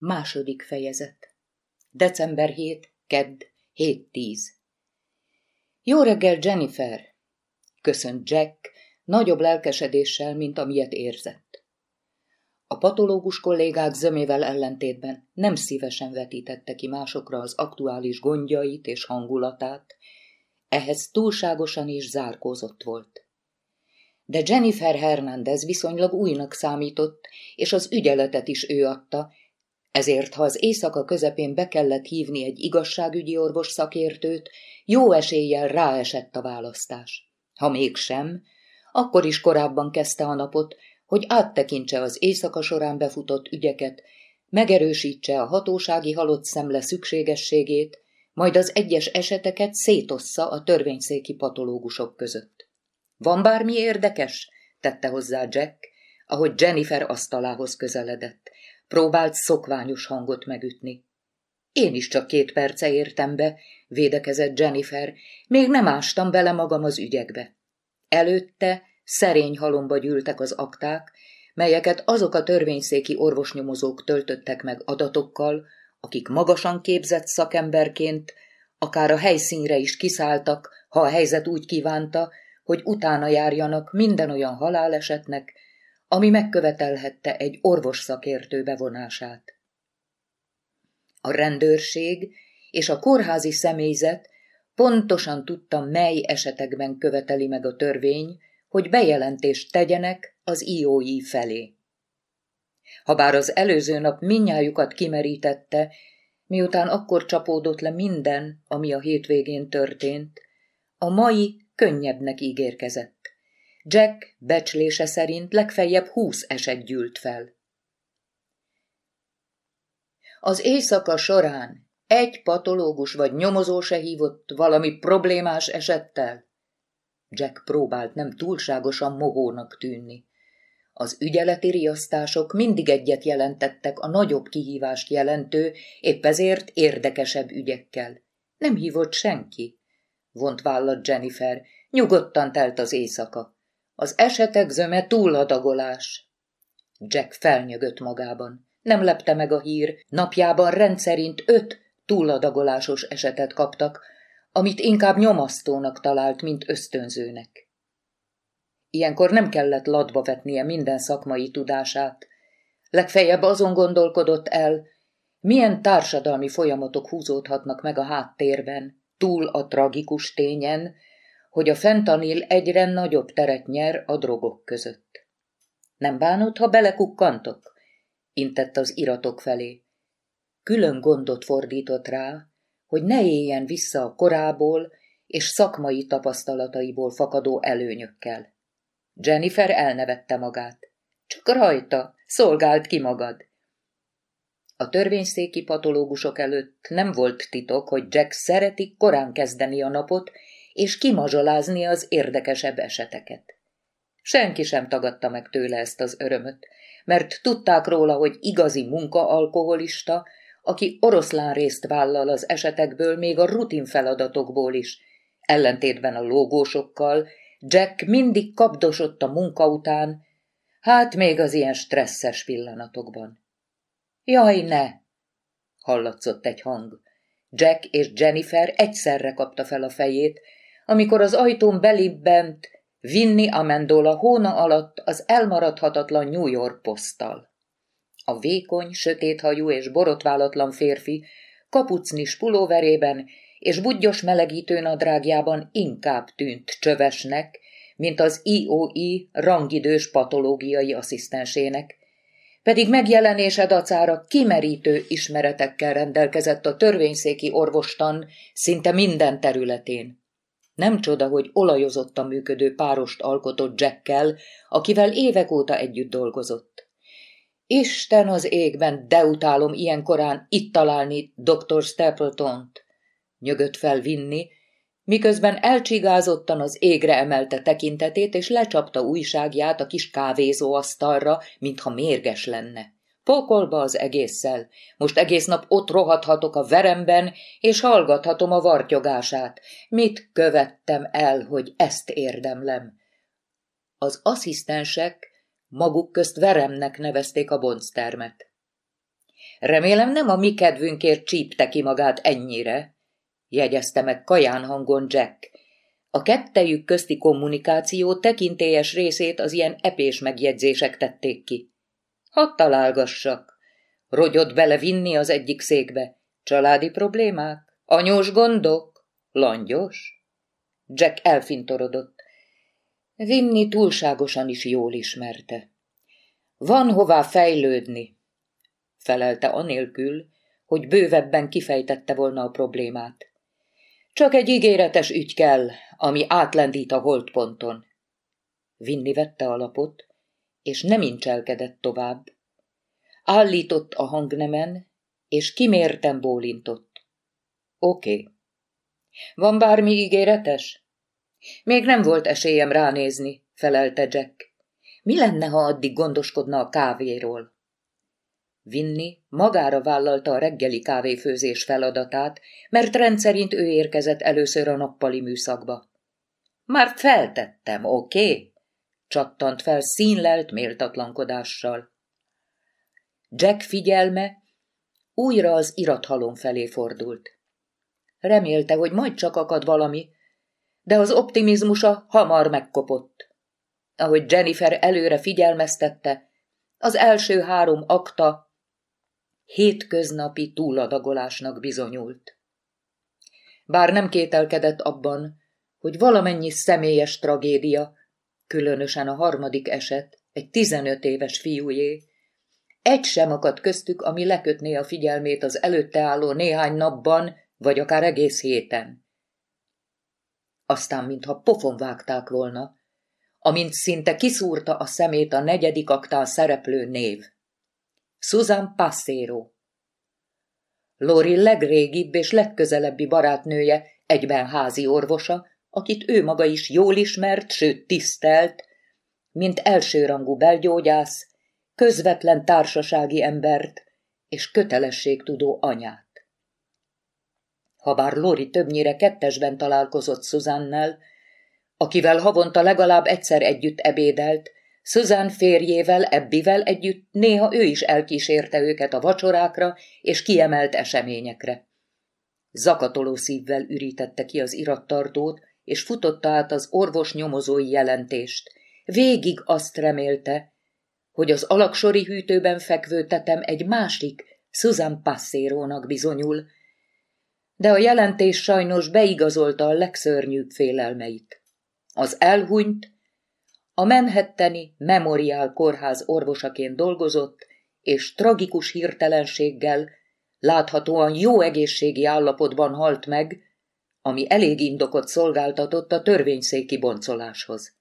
Második fejezet. December 7, kedd, 7-10. Jó reggel, Jennifer! Köszönt Jack, nagyobb lelkesedéssel, mint amilyet érzett. A patológus kollégák zömével ellentétben nem szívesen vetítette ki másokra az aktuális gondjait és hangulatát, ehhez túlságosan is zárkózott volt. De Jennifer Hernández viszonylag újnak számított, és az ügyeletet is ő adta, ezért, ha az éjszaka közepén be kellett hívni egy igazságügyi orvos szakértőt, jó eséllyel ráesett a választás. Ha mégsem, akkor is korábban kezdte a napot, hogy áttekintse az éjszaka során befutott ügyeket, megerősítse a hatósági halott szemle szükségességét, majd az egyes eseteket szétossza a törvényszéki patológusok között. Van bármi érdekes? tette hozzá Jack, ahogy Jennifer asztalához közeledett. Próbált szokványos hangot megütni. Én is csak két perce értem be, védekezett Jennifer, még nem ástam bele magam az ügyekbe. Előtte szerény halomba gyűltek az akták, melyeket azok a törvényszéki orvosnyomozók töltöttek meg adatokkal, akik magasan képzett szakemberként, akár a helyszínre is kiszálltak, ha a helyzet úgy kívánta, hogy utána járjanak minden olyan halálesetnek, ami megkövetelhette egy orvos szakértő bevonását. A rendőrség és a kórházi személyzet pontosan tudta, mely esetekben követeli meg a törvény, hogy bejelentést tegyenek az IOI felé. Habár az előző nap minnyájukat kimerítette, miután akkor csapódott le minden, ami a hétvégén történt, a mai könnyebbnek ígérkezett. Jack becslése szerint legfeljebb húsz eset gyűlt fel. Az éjszaka során egy patológus vagy nyomozó se hívott valami problémás esettel? Jack próbált nem túlságosan mohónak tűnni. Az ügyeleti riasztások mindig egyet jelentettek a nagyobb kihívást jelentő, épp ezért érdekesebb ügyekkel. Nem hívott senki. Vont vállat Jennifer, nyugodtan telt az éjszaka. Az esetek zöme túladagolás. Jack felnyögött magában. Nem lepte meg a hír, napjában rendszerint öt túladagolásos esetet kaptak, amit inkább nyomasztónak talált, mint ösztönzőnek. Ilyenkor nem kellett ladba vetnie minden szakmai tudását. Legfeljebb azon gondolkodott el, milyen társadalmi folyamatok húzódhatnak meg a háttérben, túl a tragikus tényen, hogy a fentanil egyre nagyobb teret nyer a drogok között. Nem bánod, ha belekukkantok? intett az iratok felé. Külön gondot fordított rá, hogy ne éljen vissza a korából és szakmai tapasztalataiból fakadó előnyökkel. Jennifer elnevette magát. Csak rajta, szolgált ki magad. A törvényszéki patológusok előtt nem volt titok, hogy Jack szereti korán kezdeni a napot, és kimazsolázni az érdekesebb eseteket. Senki sem tagadta meg tőle ezt az örömöt, mert tudták róla, hogy igazi munkaalkoholista, aki oroszlán részt vállal az esetekből, még a rutin feladatokból is. Ellentétben a lógósokkal, Jack mindig kapdosott a munka után, hát még az ilyen stresszes pillanatokban. Jaj, ne! hallatszott egy hang. Jack és Jennifer egyszerre kapta fel a fejét, amikor az ajtón belibbent Vinni Amendola hóna alatt az elmaradhatatlan New York poszttal. A vékony, sötéthajú és borotválatlan férfi kapucnis pulóverében és budgyos melegítő nadrágjában inkább tűnt csövesnek, mint az IOI rangidős patológiai asszisztensének, pedig megjelenése dacára kimerítő ismeretekkel rendelkezett a törvényszéki orvostan szinte minden területén. Nem csoda, hogy olajozottan működő párost alkotott Jackkel, akivel évek óta együtt dolgozott. Isten az égben, de utálom ilyen korán itt találni dr. Stapleton-t, nyögött fel Vinni, miközben elcsigázottan az égre emelte tekintetét, és lecsapta újságját a kis kávézóasztalra, mintha mérges lenne. Pokolba az egésszel. Most egész nap ott rohadhatok a veremben, és hallgathatom a vartyogását. Mit követtem el, hogy ezt érdemlem? Az asszisztensek maguk közt veremnek nevezték a bonctermet. Remélem nem a mi kedvünkért csípte ki magát ennyire, jegyezte meg kaján hangon Jack. A kettejük közti kommunikáció tekintélyes részét az ilyen epés megjegyzések tették ki. Hadd találgassak. Rogyott bele vinni az egyik székbe. Családi problémák? Anyós gondok? Langyos? Jack elfintorodott. Vinni túlságosan is jól ismerte. Van hová fejlődni, felelte anélkül, hogy bővebben kifejtette volna a problémát. Csak egy ígéretes ügy kell, ami átlendít a holdponton. Vinni vette a lapot, és nem incselkedett tovább. Állított a hangnemen, és kimérten bólintott. Oké. Okay. Van bármi ígéretes? Még nem volt esélyem ránézni, felelte Jack. Mi lenne, ha addig gondoskodna a kávéról? Vinni magára vállalta a reggeli kávéfőzés feladatát, mert rendszerint ő érkezett először a nappali műszakba. Már feltettem, oké? Okay? Csattant fel színlelt méltatlankodással. Jack figyelme újra az irathalom felé fordult. Remélte, hogy majd csak akad valami, de az optimizmusa hamar megkopott. Ahogy Jennifer előre figyelmeztette, az első három akta hétköznapi túladagolásnak bizonyult. Bár nem kételkedett abban, hogy valamennyi személyes tragédia, különösen a harmadik eset, egy tizenöt éves fiújé, egy sem akadt köztük, ami lekötné a figyelmét az előtte álló néhány napban, vagy akár egész héten. Aztán, mintha pofon vágták volna, amint szinte kiszúrta a szemét a negyedik aktán szereplő név. Susan Passero. Lori legrégibb és legközelebbi barátnője, egyben házi orvosa, akit ő maga is jól ismert, sőt tisztelt, mint elsőrangú belgyógyász, közvetlen társasági embert és kötelességtudó anyát. Habár Lori többnyire kettesben találkozott Szuzannel, akivel havonta legalább egyszer együtt ebédelt, Susan férjével, Ebbivel együtt néha ő is elkísérte őket a vacsorákra és kiemelt eseményekre. Zakatoló szívvel ürítette ki az irattartót, és futotta át az orvos nyomozói jelentést. Végig azt remélte, hogy az alaksori hűtőben fekvő tetem egy másik, Susan Passérónak bizonyul, de a jelentés sajnos beigazolta a legszörnyűbb félelmeit. Az elhunyt, a Manhattani Memorial kórház orvosaként dolgozott, és tragikus hirtelenséggel, láthatóan jó egészségi állapotban halt meg, ami elég indokot szolgáltatott a törvényszéki boncoláshoz.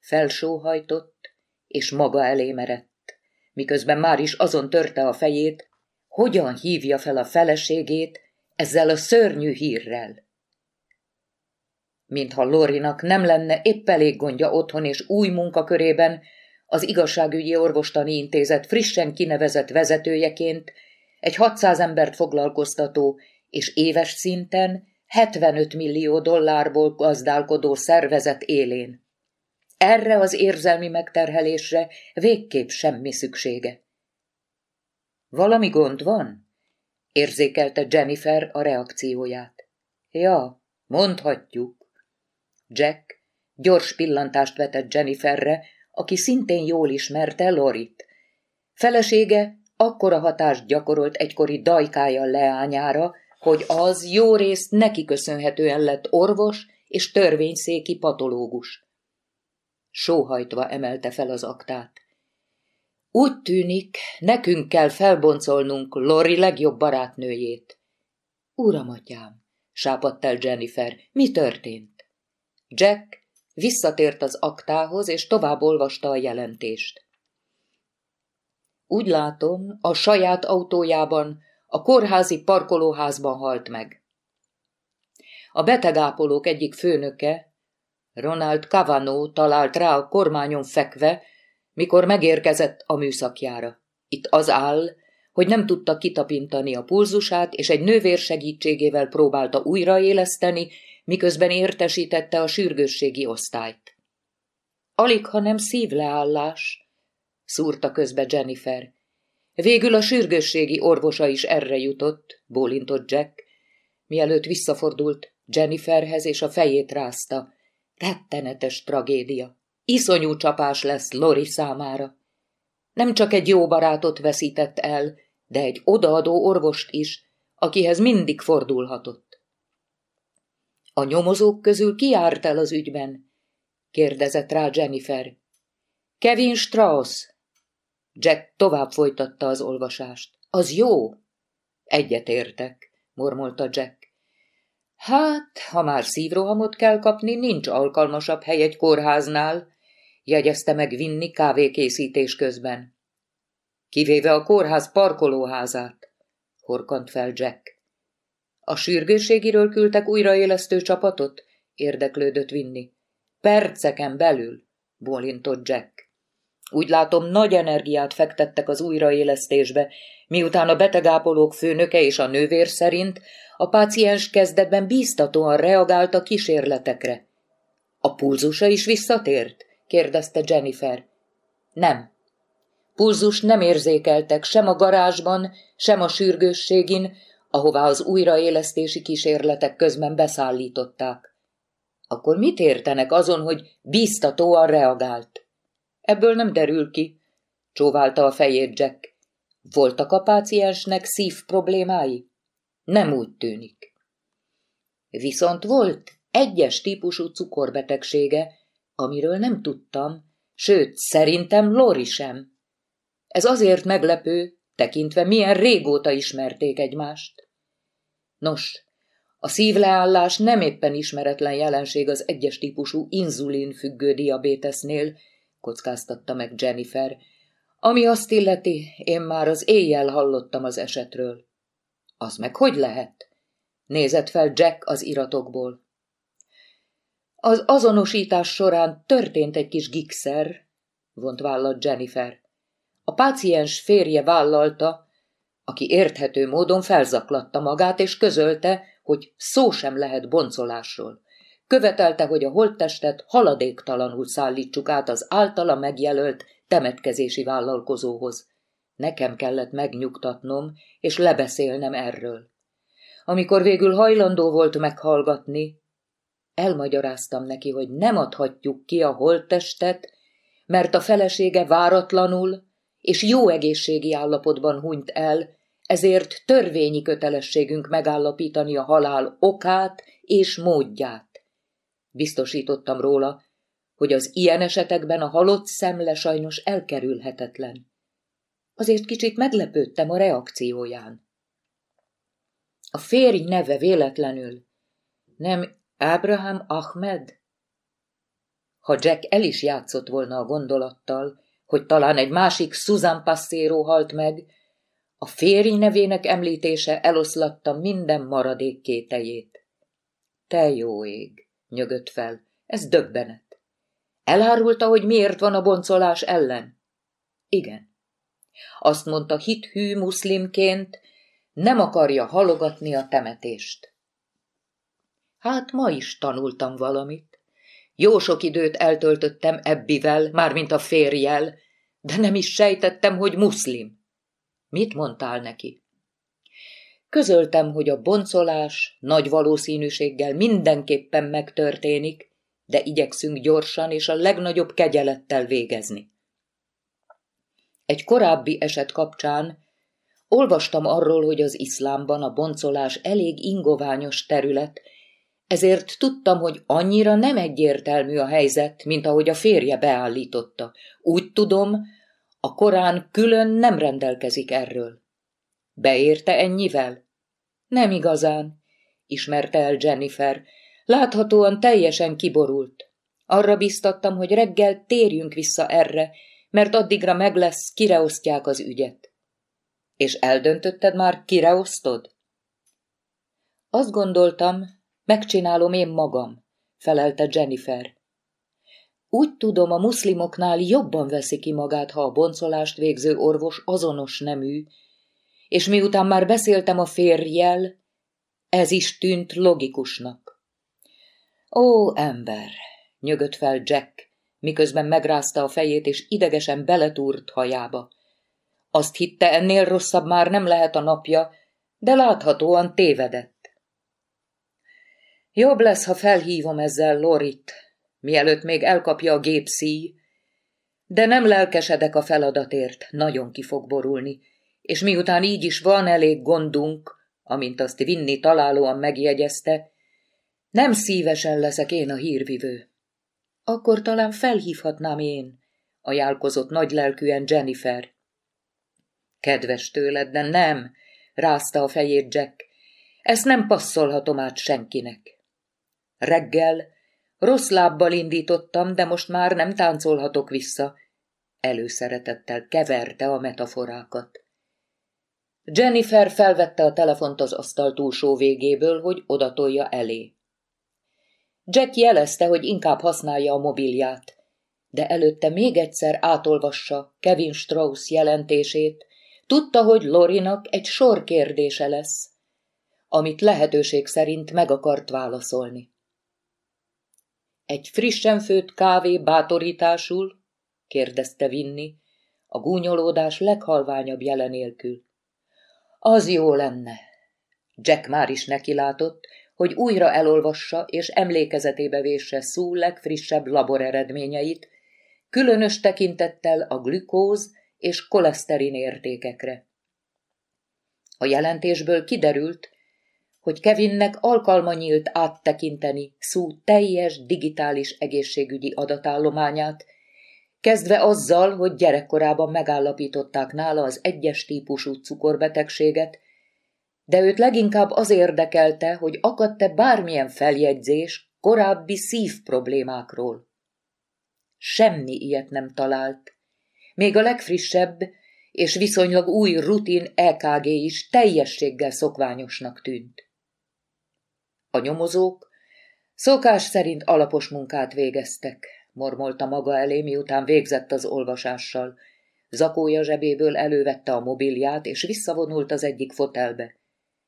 Felsóhajtott, és maga elé merett, miközben már is azon törte a fejét, hogyan hívja fel a feleségét ezzel a szörnyű hírrel. Mintha Lorinak nem lenne épp elég gondja otthon és új munkakörében, az igazságügyi orvostani intézet frissen kinevezett vezetőjeként egy 600 embert foglalkoztató és éves szinten 75 millió dollárból gazdálkodó szervezet élén. Erre az érzelmi megterhelésre végképp semmi szüksége. Valami gond van? Érzékelte Jennifer a reakcióját. Ja, mondhatjuk. Jack gyors pillantást vetett Jenniferre, aki szintén jól ismerte Lorit. Felesége akkora hatást gyakorolt egykori dajkája leányára, hogy az jó részt neki köszönhetően lett orvos és törvényszéki patológus. Sóhajtva emelte fel az aktát. Úgy tűnik, nekünk kell felboncolnunk Lori legjobb barátnőjét. Uram, atyám, sápadt el Jennifer, mi történt? Jack visszatért az aktához, és tovább olvasta a jelentést. Úgy látom, a saját autójában, a kórházi parkolóházban halt meg. A betegápolók egyik főnöke, Ronald Cavano talált rá a kormányon fekve, mikor megérkezett a műszakjára. Itt az áll, hogy nem tudta kitapintani a pulzusát, és egy nővér segítségével próbálta újraéleszteni, miközben értesítette a sürgősségi osztályt. Alig, ha nem szívleállás, szúrta közbe Jennifer. Végül a sürgősségi orvosa is erre jutott, bólintott Jack, mielőtt visszafordult Jenniferhez és a fejét rázta. Rettenetes tragédia. Iszonyú csapás lesz Lori számára. Nem csak egy jó barátot veszített el, de egy odaadó orvost is, akihez mindig fordulhatott. A nyomozók közül ki járt el az ügyben? kérdezett rá Jennifer. Kevin Strauss. Jack tovább folytatta az olvasást. Az jó? Egyetértek, mormolta Jack. Hát, ha már szívrohamot kell kapni, nincs alkalmasabb hely egy kórháznál, jegyezte meg vinni kávékészítés közben. Kivéve a kórház parkolóházát, horkant fel Jack. A sürgősségiről küldtek újraélesztő csapatot? érdeklődött vinni. Perceken belül, bólintott Jack. Úgy látom, nagy energiát fektettek az újraélesztésbe, miután a betegápolók főnöke és a nővér szerint a páciens kezdetben bíztatóan reagált a kísérletekre. A pulzusa is visszatért? kérdezte Jennifer. Nem. Pulzus nem érzékeltek sem a garázsban, sem a sürgősségin, ahová az újraélesztési kísérletek közben beszállították. Akkor mit értenek azon, hogy bíztatóan reagált? Ebből nem derül ki, csóválta a fejét Jack. Voltak a páciensnek szív problémái? Nem úgy tűnik. Viszont volt egyes típusú cukorbetegsége, amiről nem tudtam, sőt, szerintem Lori sem. Ez azért meglepő, tekintve milyen régóta ismerték egymást. Nos, a szívleállás nem éppen ismeretlen jelenség az egyes típusú inzulin függő diabétesznél, kockáztatta meg Jennifer, ami azt illeti, én már az éjjel hallottam az esetről. Az meg hogy lehet? Nézett fel Jack az iratokból. Az azonosítás során történt egy kis gigszer, vont vállat Jennifer. A páciens férje vállalta, aki érthető módon felzaklatta magát, és közölte, hogy szó sem lehet boncolásról. Követelte, hogy a holttestet haladéktalanul szállítsuk át az általa megjelölt temetkezési vállalkozóhoz. Nekem kellett megnyugtatnom, és lebeszélnem erről. Amikor végül hajlandó volt meghallgatni, elmagyaráztam neki, hogy nem adhatjuk ki a holttestet, mert a felesége váratlanul és jó egészségi állapotban hunyt el, ezért törvényi kötelességünk megállapítani a halál okát és módját. Biztosítottam róla, hogy az ilyen esetekben a halott szemle sajnos elkerülhetetlen. Azért kicsit meglepődtem a reakcióján. A férj neve véletlenül nem Abraham Ahmed? Ha Jack el is játszott volna a gondolattal, hogy talán egy másik Susan Passero halt meg, a férj nevének említése eloszlatta minden maradék kétejét. Te jó ég, nyögött fel, ez döbbenet. Elárulta, hogy miért van a boncolás ellen? Igen. Azt mondta hithű muszlimként, nem akarja halogatni a temetést. Hát ma is tanultam valamit. Jó sok időt eltöltöttem Ebbivel, mármint a férjel, de nem is sejtettem, hogy muszlim. Mit mondtál neki? Közöltem, hogy a boncolás nagy valószínűséggel mindenképpen megtörténik, de igyekszünk gyorsan és a legnagyobb kegyelettel végezni. Egy korábbi eset kapcsán olvastam arról, hogy az iszlámban a boncolás elég ingoványos terület, ezért tudtam, hogy annyira nem egyértelmű a helyzet, mint ahogy a férje beállította. Úgy tudom, a Korán külön nem rendelkezik erről. Beérte ennyivel? Nem igazán, ismerte el Jennifer. Láthatóan teljesen kiborult. Arra biztattam, hogy reggel térjünk vissza erre, mert addigra meg lesz, kire osztják az ügyet. És eldöntötted már, kire osztod? Azt gondoltam, megcsinálom én magam, felelte Jennifer. Úgy tudom, a muszlimoknál jobban veszi ki magát, ha a boncolást végző orvos azonos nemű, és miután már beszéltem a férjel, ez is tűnt logikusnak. Ó, ember, nyögött fel Jack, miközben megrázta a fejét, és idegesen beletúrt hajába. Azt hitte, ennél rosszabb már nem lehet a napja, de láthatóan tévedett. Jobb lesz, ha felhívom ezzel Lorit, mielőtt még elkapja a gép szíj, de nem lelkesedek a feladatért, nagyon ki fog borulni, és miután így is van elég gondunk, amint azt vinni találóan megjegyezte, nem szívesen leszek én a hírvivő. Akkor talán felhívhatnám én, ajánlkozott nagylelkűen Jennifer. Kedves tőled, de nem, rázta a fejét Jack. Ezt nem passzolhatom át senkinek. Reggel rossz lábbal indítottam, de most már nem táncolhatok vissza. Előszeretettel keverte a metaforákat. Jennifer felvette a telefont az asztal túlsó végéből, hogy odatolja elé. Jack jelezte, hogy inkább használja a mobilját, de előtte még egyszer átolvassa Kevin Strauss jelentését, tudta, hogy Lorinak egy sor kérdése lesz, amit lehetőség szerint meg akart válaszolni. Egy frissen főtt kávé bátorításul? kérdezte Vinni, a gúnyolódás leghalványabb jelenélkül. Az jó lenne. Jack már is nekilátott, hogy újra elolvassa és emlékezetébe vésse Szú legfrissebb laboreredményeit, különös tekintettel a glükóz és koleszterin értékekre. A jelentésből kiderült, hogy Kevinnek alkalma nyílt áttekinteni Szú teljes digitális egészségügyi adatállományát, kezdve azzal, hogy gyerekkorában megállapították nála az egyes típusú cukorbetegséget, de őt leginkább az érdekelte, hogy akadt-e bármilyen feljegyzés korábbi szívproblémákról. Semmi ilyet nem talált. Még a legfrissebb és viszonylag új rutin EKG is teljességgel szokványosnak tűnt. A nyomozók szokás szerint alapos munkát végeztek, mormolta maga elé, miután végzett az olvasással. Zakója zsebéből elővette a mobilját, és visszavonult az egyik fotelbe.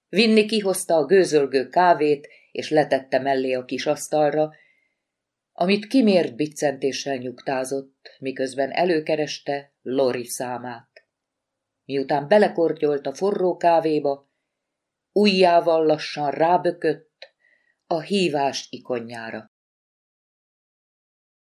Vinni kihozta a gőzölgő kávét, és letette mellé a kis asztalra, amit kimért biccentéssel nyugtázott, miközben előkereste Lori számát. Miután belekortyolt a forró kávéba, ujjával lassan rábökött a hívás ikonjára.